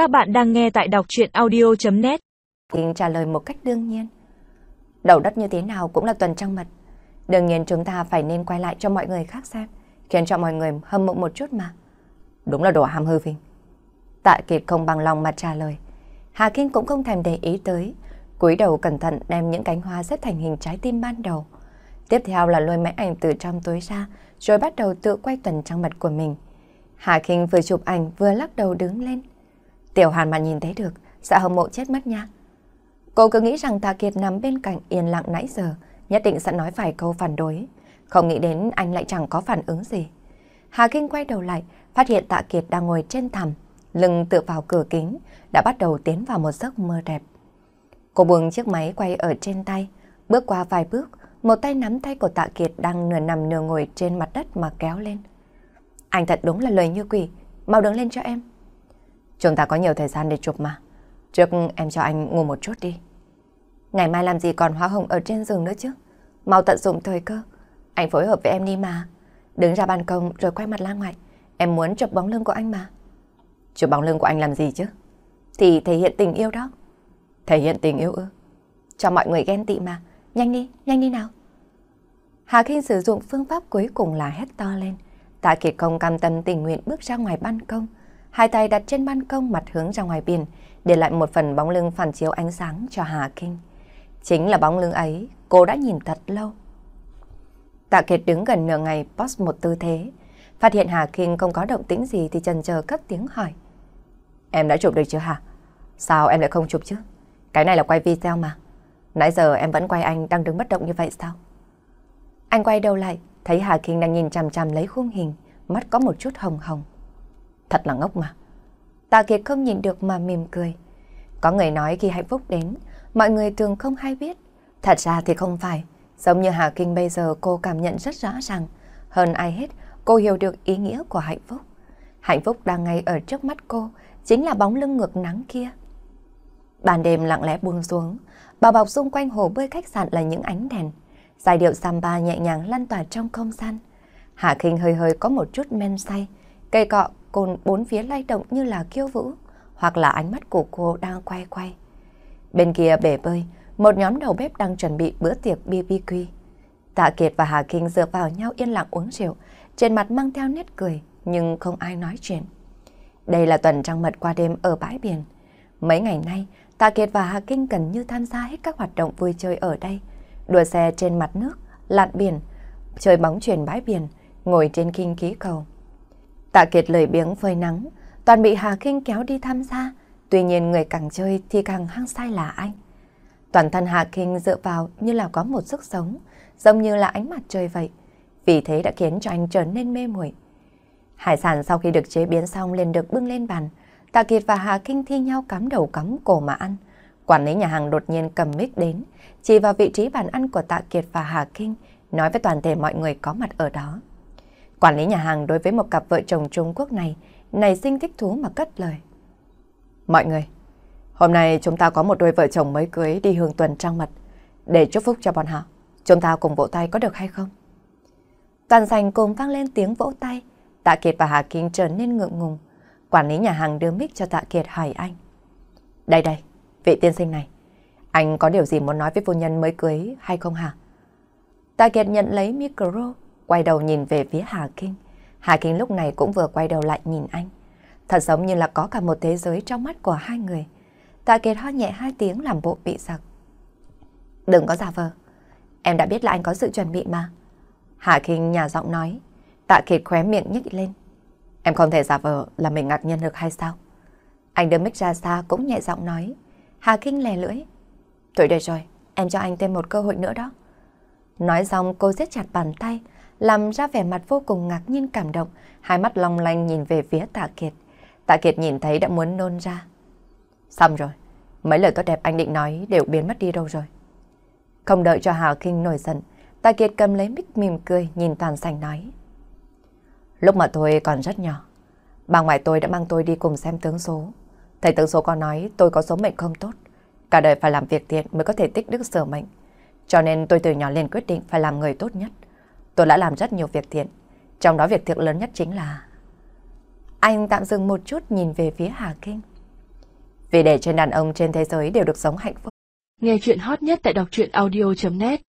Các bạn đang nghe tại đọc chuyện audio.net Kinh trả lời một cách đương nhiên. Đầu đất như thế nào cũng là tuần trăng mật. Đương nhiên chúng ta phải nên quay lại cho mọi người khác xem, khiến cho mọi người hâm mộ một chút mà. Đúng là đồ ham hư vinh. Tạ Kiệt không bằng lòng mà trả lời. Hà Kinh cũng không thèm để ý tới, cúi đầu cẩn thận đem những cánh hoa xếp thành hình trái tim ban đầu. Tiếp theo là lôi máy ảnh từ trong túi ra, rồi bắt đầu tự quay tuần trăng mật của mình. Hà Kinh vừa chụp ảnh vừa lắc đầu đứng lên. Tiểu Hàn mà nhìn thấy được, sợ hâm mộ chết mất nha. Cô cứ nghĩ rằng Tạ Kiệt nằm bên cạnh yên lặng nãy giờ, nhất định sẽ nói vài câu phản đối. Không nghĩ đến anh lại chẳng có phản ứng gì. Hà Kinh quay đầu lại, phát hiện Tạ Kiệt đang ngồi trên thảm, lưng tựa vào cửa kính, đã bắt đầu tiến vào một giấc mơ đẹp. Cô buông chiếc máy quay ở trên tay, bước qua vài bước, một tay nắm tay của Tạ Kiệt đang nửa nằm nửa ngồi trên mặt đất mà kéo lên. Anh thật đúng là lời như quỷ, mau đứng lên cho em. Chúng ta có nhiều thời gian để chụp mà. Trước em cho anh ngủ một chút đi. Ngày mai làm gì còn hoa hồng ở trên giường nữa chứ? Mau tận dụng thời cơ. Anh phối hợp với em đi mà. Đứng ra ban công rồi quay mặt ra ngoài. Em muốn chụp bóng lưng của anh mà. Chụp bóng lưng của anh làm gì chứ? Thì thể hiện tình yêu đó. Thể hiện tình yêu ư? Cho mọi người ghen tị mà. Nhanh đi, nhanh đi nào. Hà Kinh sử dụng phương pháp cuối cùng là hét to lên. Tạ Kiệt không cam tâm tình nguyện bước ra ngoài ban công. Hai tay đặt trên ban công mặt hướng ra ngoài biển, để lại một phần bóng lưng phản chiếu ánh sáng cho Hà Kinh. Chính là bóng lưng ấy, cô đã nhìn thật lâu. Tạ Kiệt đứng gần nửa ngày post một tư thế. Phát hiện Hà Kinh không có động tĩnh gì thì chần chờ cất tiếng hỏi. Em đã chụp được chưa hả? Sao em lại không chụp chứ? Cái này là quay video mà. Nãy giờ em vẫn quay anh đang đứng bất động như vậy sao? Anh quay đầu lại, thấy Hà Kinh đang nhìn chằm chằm lấy khung hình, mắt có một chút hồng hồng. Thật là ngốc mà. Tạ Kiệt không nhìn được mà mỉm cười. Có người nói khi hạnh phúc đến, mọi người thường không hay biết. Thật ra thì không phải. Giống như Hà Kinh bây giờ cô cảm nhận rất rõ ràng. Hơn ai hết, cô hiểu được ý nghĩa của hạnh phúc. Hạnh phúc đang ngay ở trước mắt cô, chính là bóng lưng ngược nắng kia. Ban đêm lặng lẽ buông xuống, bao bọc xung quanh hồ bơi khách sạn là những ánh đèn. Giai điệu samba nhẹ nhàng lan tỏa trong không gian. Hạ Kinh hơi hơi có một chút men say, cây cọ cồn bốn phía lay động như là kiêu vũ, hoặc là ánh mắt của cô đang quay quay. Bên kia bể bơi, một nhóm đầu bếp đang chuẩn bị bữa tiệc BBQ. Tạ Kiệt và Hà Kinh dựa vào nhau yên lặng uống rượu, trên mặt mang theo nét cười, nhưng không ai nói chuyện. Đây là tuần trăng mật qua đêm ở bãi biển. Mấy ngày nay, Tạ Kiệt và Hà Kinh gần như tham gia hết các hoạt động vui chơi ở đây. Đua xe trên mặt nước, lặn biển, chơi bóng chuyền bãi biển, ngồi trên kinh khí cầu. Tạ Kiệt lời biếng phơi nắng, toàn bị Hà Kinh kéo đi tham gia. Tuy nhiên người càng chơi thì càng hăng say là anh. Toàn thân Hà Kinh dựa vào như là có một sức sống, giống như là ánh mặt trời vậy. Vì thế đã khiến cho anh trở nên mê muội. Hải sản sau khi được chế biến xong liền được bưng lên bàn. Tạ Kiệt và Hà Kinh thi nhau cắm đầu cắm cổ mà ăn. Quản lý nhà hàng đột nhiên cầm mic đến, chỉ vào vị trí bàn ăn của Tạ Kiệt và Hà Kinh, nói với toàn thể mọi người có mặt ở đó. Quản lý nhà hàng đối với một cặp vợ chồng Trung Quốc này, nảy sinh thích thú mà cất lời. Mọi người, hôm nay chúng ta có một đôi vợ chồng mới cưới đi hương tuần trăng mật. Để chúc phúc cho bọn họ, chúng ta cùng vỗ tay có được hay không? Toàn sành cùng vang lên tiếng vỗ tay. Tạ Kiệt và Hà Kinh trở nên ngượng ngùng. Quản lý nhà hàng đưa mic cho Tạ Kiệt hỏi anh. Đây đây, vị tiên sinh này. Anh có điều gì muốn nói với phu nhân mới cưới hay không hả? Tạ Kiệt nhận lấy micro, quay đầu nhìn về phía Hà Kinh. Hà Kinh lúc này cũng vừa quay đầu lại nhìn anh. Thật giống như là có cả một thế giới trong mắt của hai người. Tạ Kiệt ho nhẹ hai tiếng làm bộ bị giặc. Đừng có giả vờ. Em đã biết là anh có sự chuẩn bị mà. Hà Kinh nhà giọng nói. Tạ Kiệt khóe miệng nhích lên. Em không thể giả vờ là mình ngạc nhiên được hay sao? Anh đưa mic ra xa cũng nhẹ giọng nói. Hà Kinh lè lưỡi. Thôi được rồi, em cho anh thêm một cơ hội nữa đó. Nói xong cô siết chặt bàn tay, làm ra vẻ mặt vô cùng ngạc nhiên cảm động, hai mắt long lanh nhìn về phía Tạ Kiệt. Tạ Kiệt nhìn thấy đã muốn nôn ra. Xong rồi, mấy lời tốt đẹp anh định nói đều biến mất đi đâu rồi. Không đợi cho Hà Kinh nổi giận, Tạ Kiệt cầm lấy mic mỉm cười nhìn Toàn Sành nói. Lúc mà tôi còn rất nhỏ, bà ngoại tôi đã mang tôi đi cùng xem tướng số. Thầy tướng số có nói tôi có số mệnh không tốt. Cả đời phải làm việc thiện mới có thể tích đức sửa mệnh. Cho nên tôi từ nhỏ lên quyết định phải làm người tốt nhất. Tôi đã làm rất nhiều việc thiện. Trong đó việc thiện lớn nhất chính là... Anh tạm dừng một chút nhìn về phía Hà Kinh. Vì để trên đàn ông trên thế giới đều được sống hạnh phúc. Nghe chuyện hot nhất tại đọc truyện audio.net